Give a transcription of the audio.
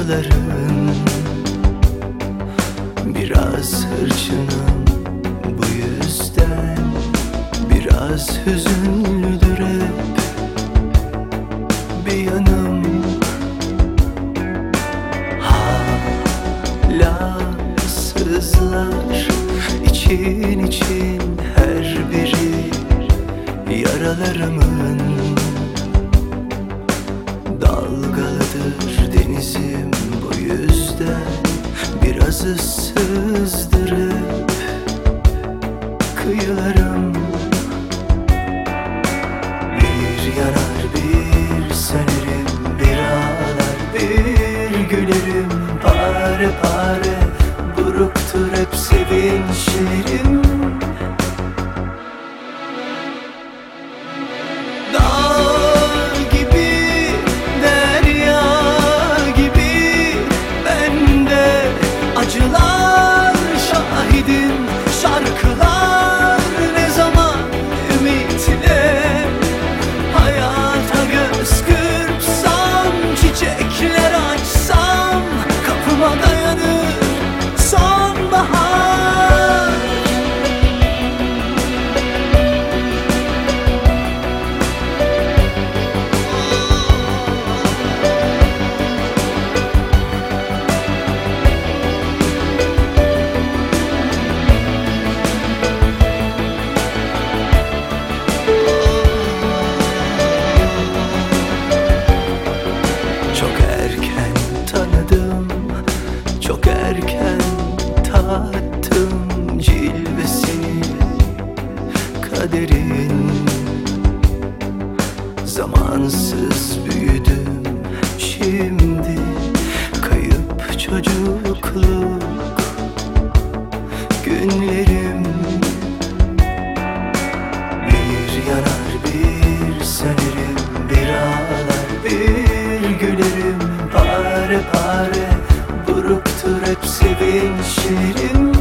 Anıların Biraz hırçınım bu yüzden Biraz hüzünlüdür hep Bir yanım. Hala sızlar için için her biri Yaralarımın Kıyılarım Bir yanar bir sönerim Bir ağlar bir gülerim. Pare pare buruktur hep sevinçlerim tanıdım Çok erken tattım cilvesini. Kaderin Zamansız büyüdüm şimdi Kayıp çocukluk. Günlerim Pare pare buruktur hep sevinçlerim